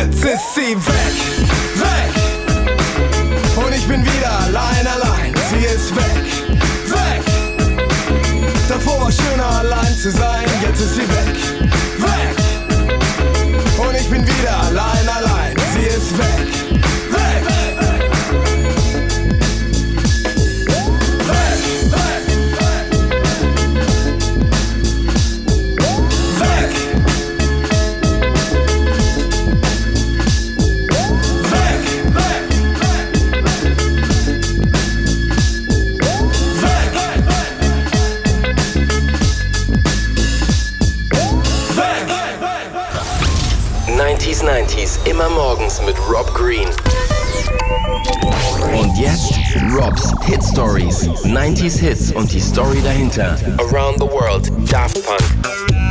Jetzt ist sie weg, weg. Und ich bin wieder allein, allein. Sie ist weg, weg. Davor war schöner allein zu sein, jetzt ist sie weg, weg. Und ich bin wieder allein, allein. Sie ist weg, 90s 90s, immer morgens mit Rob Green. Und jetzt Robs Hit Stories. 90s Hits und die Story dahinter. Around the World, Daft Punk.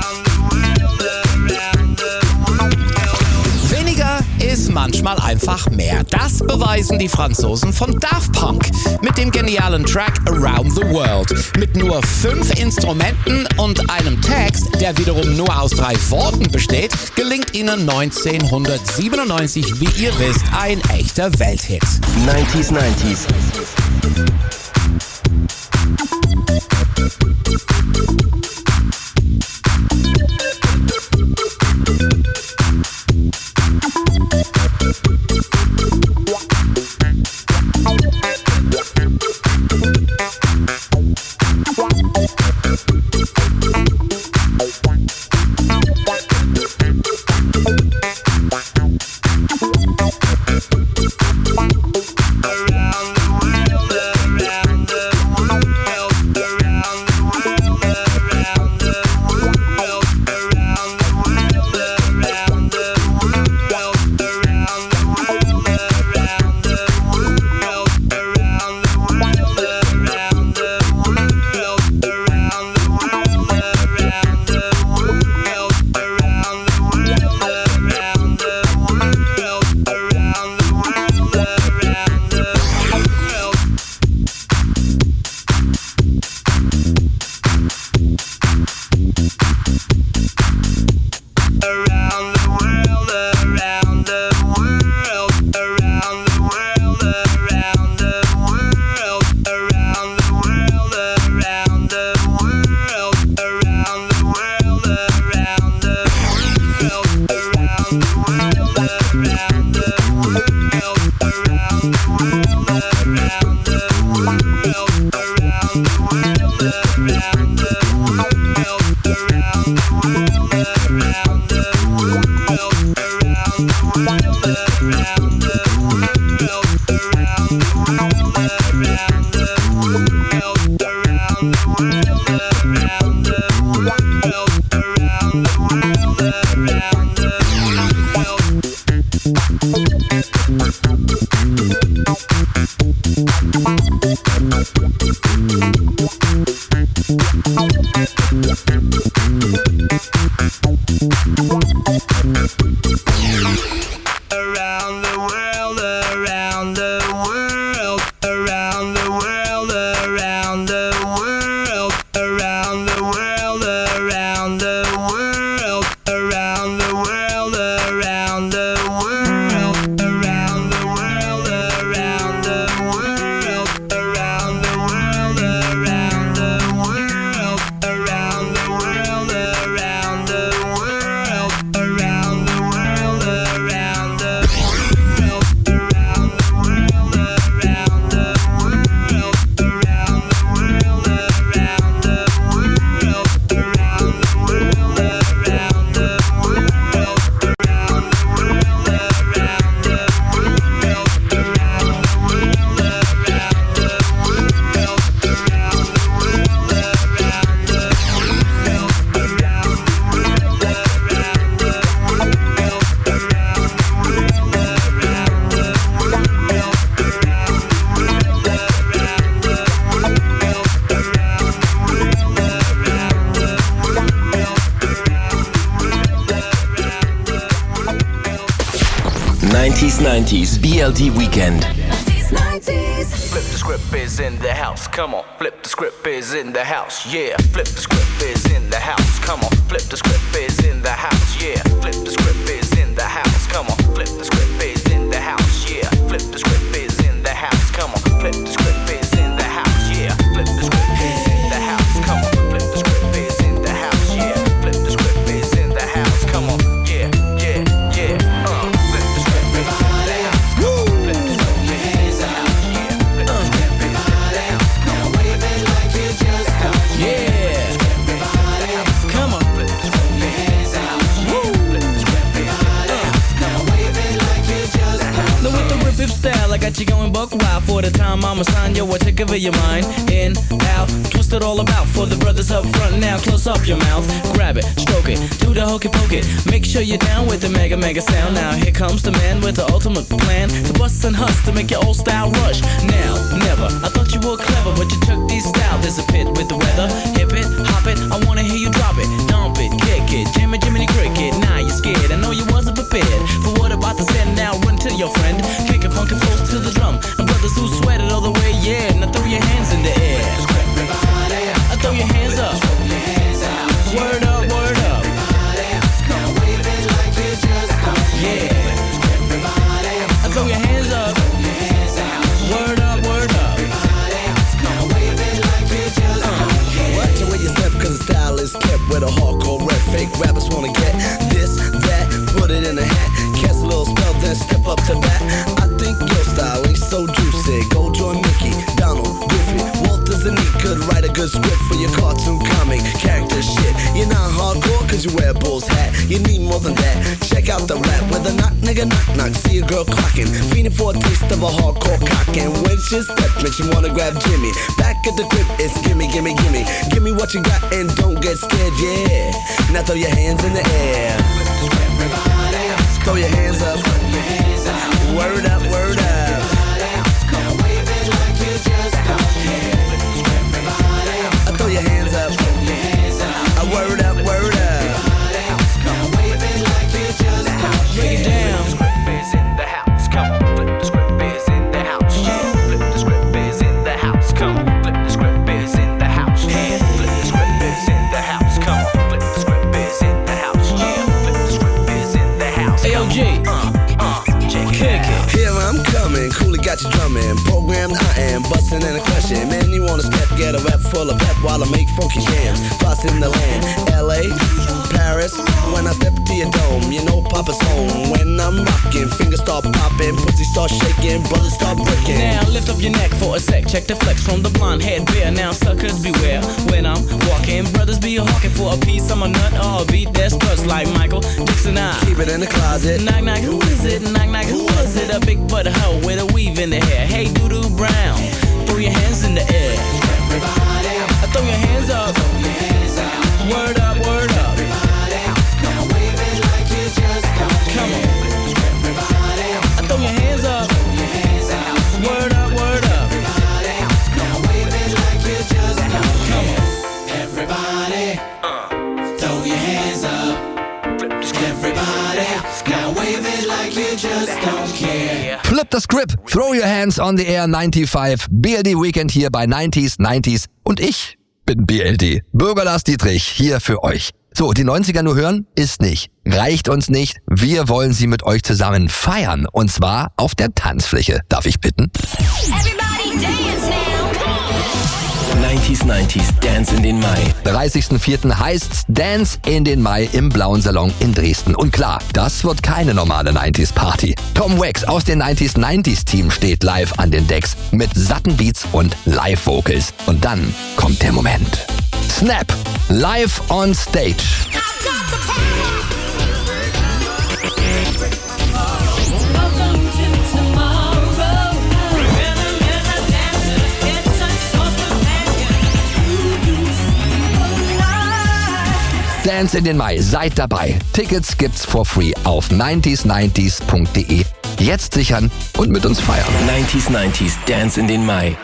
Manchmal einfach mehr. Das beweisen die Franzosen von Daft Punk mit dem genialen Track Around the World. Mit nur fünf Instrumenten und einem Text, der wiederum nur aus drei Worten besteht, gelingt ihnen 1997, wie ihr wisst, ein echter Welthit. 90s 90s. 90s, 90s, BLT weekend. 90s, 90s. Flip the script is in the house, come on. Flip the script is in the house, yeah. Flip the script is in the house, come on. Flip the script is buck wild for the time I'ma sign yo a ticket of your mind. In, out, twist it all about for the brothers up front now. Close up your mouth, grab it, stroke it, do the hokey pokey. Make sure you're down with the mega mega sound. Now here comes the man with the ultimate plan to bust and hust to make your old style rush. Now, never. I thought you You need more than that. Check out the rap with a knock, nigga, knock, knock. See a girl clocking, feeding for a taste of a hardcore cocking. When she step, makes you wanna grab Jimmy. Back at the crib, it's gimme, gimme, gimme. Give me what you got and don't get scared, yeah. Now throw your hands in the air. Throw your hands up. Word up, word up. Full of pep while I make funky jams. Bossing the land, LA, Paris. When I step to your dome, you know Papa's home. When I'm rocking, fingers start popping, pussy start shaking, brothers start breaking. Now lift up your neck for a sec. Check the flex from the blonde head bear. Now suckers beware when I'm walking. Brothers be hawking for a piece. I'm a nut or a beat that's cuts like Michael Dixon. I Keep it in the closet. knock knock. Who is it? Knock knock. Who was it? A big butt hoe with a weave in the hair. Hey doodoo brown, Flip the Script, Throw Your Hands on the Air 95, BLD Weekend hier bei 90s, 90s und ich bin BLD. Bürger Lars Dietrich hier für euch. So, die 90er nur hören? Ist nicht. Reicht uns nicht. Wir wollen sie mit euch zusammen feiern. Und zwar auf der Tanzfläche. Darf ich bitten? Everybody dance now. Come on. 90s 90s Dance in den Mai. 30.04. heißt's Dance in den Mai im Blauen Salon in Dresden. Und klar, das wird keine normale 90s Party. Tom Wax aus dem 90s 90s Team steht live an den Decks mit satten Beats und Live Vocals. Und dann kommt der Moment. Snap, live on stage. Dance in den Mai, seid dabei. Tickets gibt's for free auf 90s90s.de. Jetzt sichern und mit uns feiern. 90s 90s Dance in den Mai.